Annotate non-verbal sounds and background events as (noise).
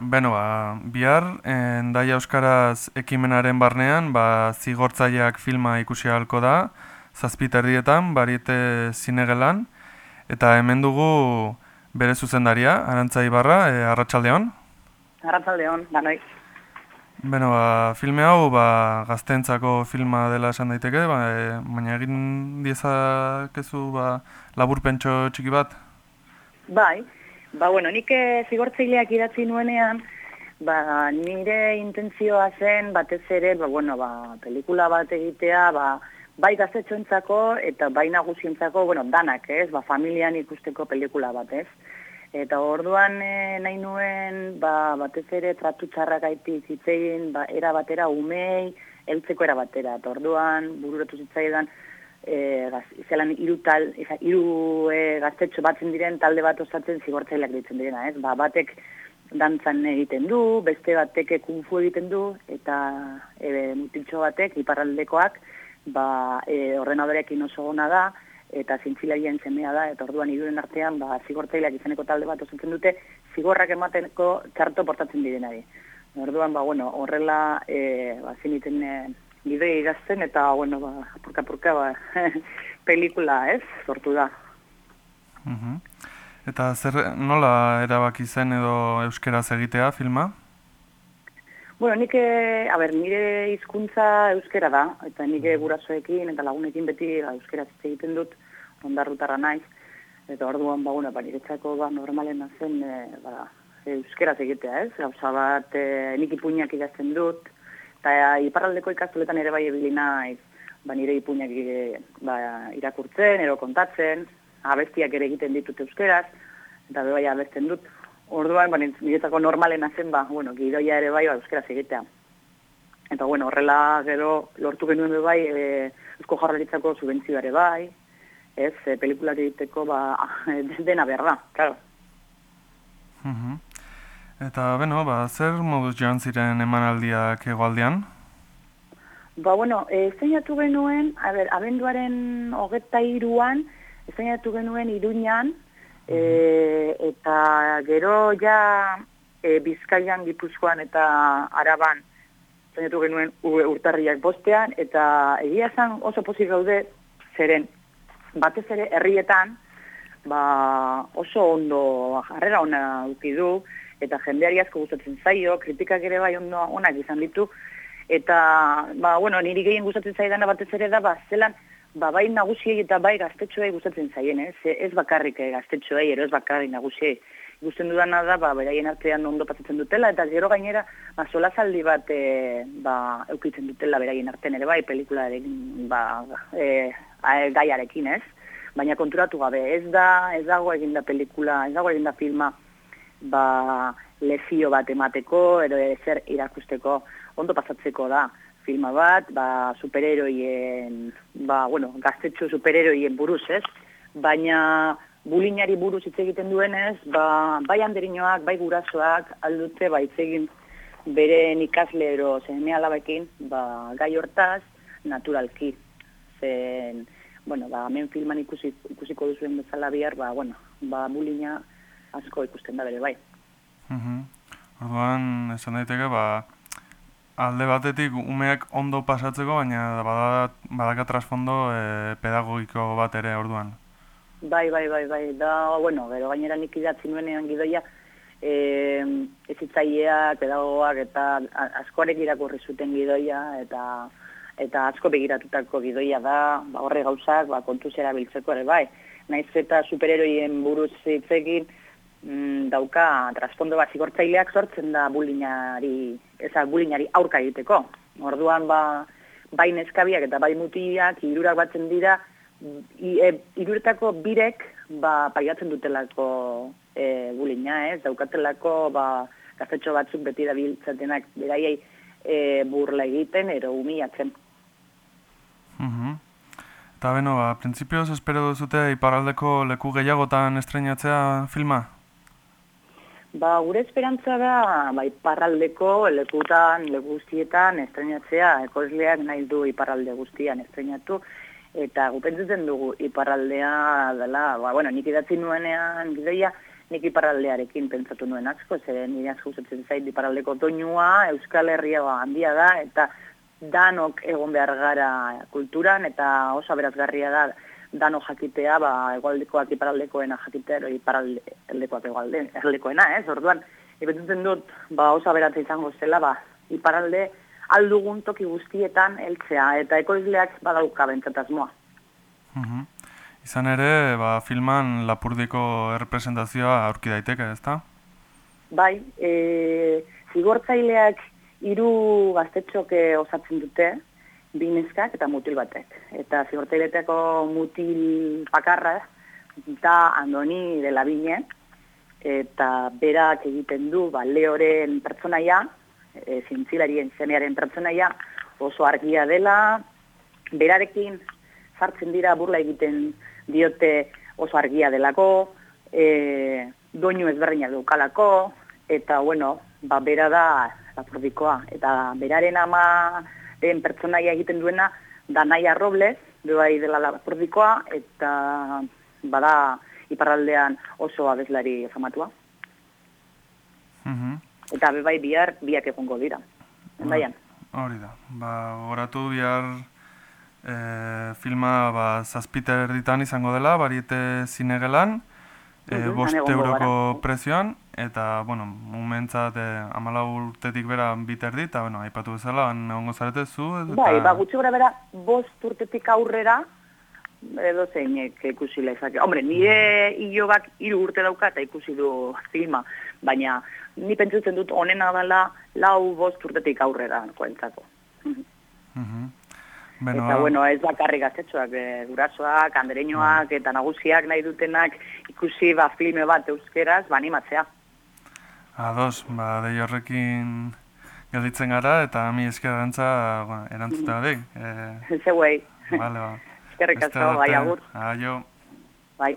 Beno, ba, bihar, Daia Euskaraz ekimenaren barnean, ba, zigortzaileak filma ikusi halko da, zazpiterdietan, bariete zinegelan, eta hemen dugu bere zuzendaria, Arantza Ibarra, e, Arratxaldeon? Arratxaldeon, banoi. Beno, ba, filme hau, ba, gaztentzako filma dela esan daiteke, ba, e, baina egin diezakezu ba, labur pentso txiki bat? Bai, Ba, bueno, nik eh, zigortzaileak idatzi nuenean, ba, nire intentzioa zen batez ere, ba, bueno, ba, pelikula bat egitea, ba, bai gaztetxoentzako eta bai nagusientzako, bueno, danak, ez, ba, familian ikusteko pelikula bat, ez. Eta orduan e, nahi nuen, ba, batez ere tratu txarrak aiti ba, era batera umei, eltzeko era batera. Eta orduan, bururatu zitzaidan, e, gaz, zelan iru, tal, eza, iru e, gaztetxo batzen diren talde bat osatzen zigortzaileak ditzen direna, ez? Ba, batek dantzan egiten du, beste batek kunfu egiten du, eta e, mutiltxo batek, iparraldekoak, ba, e, ordenadorekin oso gona da, eta zintzilarien zemea da, eta orduan iruren artean, ba, zigortzaileak izaneko talde bat osatzen dute, zigorrak ematenko txarto portatzen direnari. Orduan, ba, bueno, horrela, e, ba, ziniten, e, bide igazten eta, bueno, ba, apurka-apurka, ba, (laughs) pelikula, ez, sortu da. Uh Eta zer nola erabaki zen edo euskeraz egitea filma? Bueno, nik, eh, a ber, nire hizkuntza euskera da, eta nik gurasoekin eta lagunekin beti ba, euskera egiten dut, ondarrutarra naiz, eta orduan, ba, bueno, ba, niretzako ba, normalena zen, e, ba, euskera egitea, ez? Gauza bat, e, nik ipuñak idazten dut, Eta iparraldeko ikastoletan ere bai ebili naiz, ba, nire ipuñak e, ba, irakurtzen, ero kontatzen, abestiak ere egiten ditut euskeraz, eta bai abesten dut. Orduan, ba, niretzako normalena zen, ba, bueno, gidoia ere bai, ba, euskeraz egitea. Eta, bueno, horrela gero lortu genuen bai, e, eusko jarraritzako subentzioare bai, ez, e, pelikulak egiteko, ba, (laughs) dena berra, claro. Uh Eta, beno, ba, zer moduz joan ziren emanaldiak egualdean? Ba, bueno, ezeinatu genuen, a ber, abenduaren hogeta iruan, ezeinatu genuen iruñan, e, eta gero ja e, bizkaian, gipuzkoan eta araban, ezeinatu genuen urtarriak bostean, eta egia zan oso pozik gaude, zeren, batez ere herrietan, ba, oso ondo jarrera ona ukidu, eta jendeari asko gustatzen zaio, kritikak ere bai ondo onak izan ditu, eta, ba, bueno, niri gehien gustatzen zaidana batez ere da, ba, zelan, ba, bai nagusiei eta bai gaztetxoei gustatzen zaien, ez, ez bakarrik eh, gaztetxoei, ero ez bakarrik nagusiei. Gusten dudana da, ba, beraien artean ondo pasatzen dutela, eta gero gainera, ba, solazaldi bat, e, ba, eukitzen dutela beraien artean ere bai, pelikula ba, e, gaiarekin, ez? Baina konturatu gabe, ez da, ez dago eginda pelikula, ez dago eginda filma, ba, lezio bat emateko, edo zer irakusteko ondo pasatzeko da filma bat, ba, superheroien, ba, bueno, gaztetxo superheroien buruz, ez? Baina bulinari buruz hitz egiten duenez, ba, bai handerinoak, bai gurasoak, aldute, ba, hitz egin bere ikasle ero zene alabekin, ba, gai hortaz, naturalki. Zen, bueno, ba, hemen filman ikusi, ikusiko duzuen bezala bihar, ba, bueno, ba, bulina, asko ikusten da bere bai. Mhm. Orduan, esan daiteke, ba, alde batetik umeak ondo pasatzeko, baina badaka trasfondo e, pedagogiko bat ere orduan. Bai, bai, bai, bai, da, bueno, gero gainera nik idatzi nuenean gidoia, e, ezitzaileak, pedagogoak eta askoarek irakurri zuten gidoia, eta eta asko begiratutako gidoia da, ba, horre gauzak, ba, kontu zera biltzeko ere, bai. Naiz eta superheroien buruz hitzekin, mm, dauka trasfondo bat zigortzaileak sortzen da bulinari, eza bulinari aurka egiteko. Orduan ba, bai neskabiak eta bai mutiak irurak batzen dira, e, iruretako birek ba, paiatzen dutelako e, bulina, ez? Daukatelako ba, gaztetxo batzuk beti da biltzatenak beraiei e, burla egiten, ero humiatzen. Uh Eta beno, ba, prinsipioz espero duzute iparaldeko leku gehiagotan estrenatzea filma? Ba, gure esperantza da, ba, iparraldeko, lekutan, leku guztietan, estrenatzea, ekosleak nahi du iparralde guztian estrenatu, eta gupentzen dugu iparraldea dela, ba, bueno, nik idatzi nuenean gidoia, nik iparaldearekin pentsatu nuen asko, ze nire asko zetzen zait iparaldeko doinua, Euskal Herria ba, handia da, eta danok egon behar gara kulturan, eta oso aberazgarria da dano jakitea, ba, egualdekoak iparaldekoena jakitea, iparaldekoak egualdekoena, ez, orduan, ibetutzen dut, ba, oso aberatza izango zela, ba, iparalde aldugun toki guztietan heltzea, eta ekoizleak badauka bentsatazmoa. Mm Izan ere, ba, filman lapurdiko errepresentazioa aurki daiteke, ezta? Bai, e, zigortzaileak hiru gaztetxoke osatzen dute, bi neskak eta mutil batek. Eta zigortzaileetako mutil pakarra, eta andoni dela bine, eta berak egiten du, ba, leoren pertsonaia, e, zintzilarien zenearen pertsonaia, oso argia dela, berarekin sartzen dira burla egiten diote oso argia delako, e, doinu ezberdina dukalako, eta bueno, ba, bera da lapurdikoa. Eta beraren ama den pertsonaia egiten duena, da naia robles, bai dela lapurdikoa, eta bada iparraldean oso abeslari famatua. Mm Eta bebai bihar, biak egongo dira. Baian. Hori da. Ba, oratu bihar e, filma ba, zazpiter ditan izango dela, bariete zinegelan, e, bost euroko prezioan, eta, bueno, momentzat e, amala urtetik bera biter dit, eta, bueno, aipatu bezala, egongo zarete zu? Eta... Bai, ba, gutxi gura bera, bost urtetik aurrera, edo zeinek ikusi lehizak. Hombre, nire hilobak hiru urte dauka eta ikusi du filma, baina ni pentsutzen dut onena dela lau bost urtetik aurrera koentzako. Uh Beno, eta, bueno, ez bakarri gaztetxoak, e, gurasoak, andereñoak, eta nagusiak nahi dutenak ikusi ba, filme bat euskeraz, ba, animatzea. Ados, ba, dei horrekin gelditzen gara, eta mi esker gantza ba, erantzuta mm. E, (laughs) Zeuei. Vale, ba. (laughs) Eskerrik asko, bai, agur. Aio. Bai.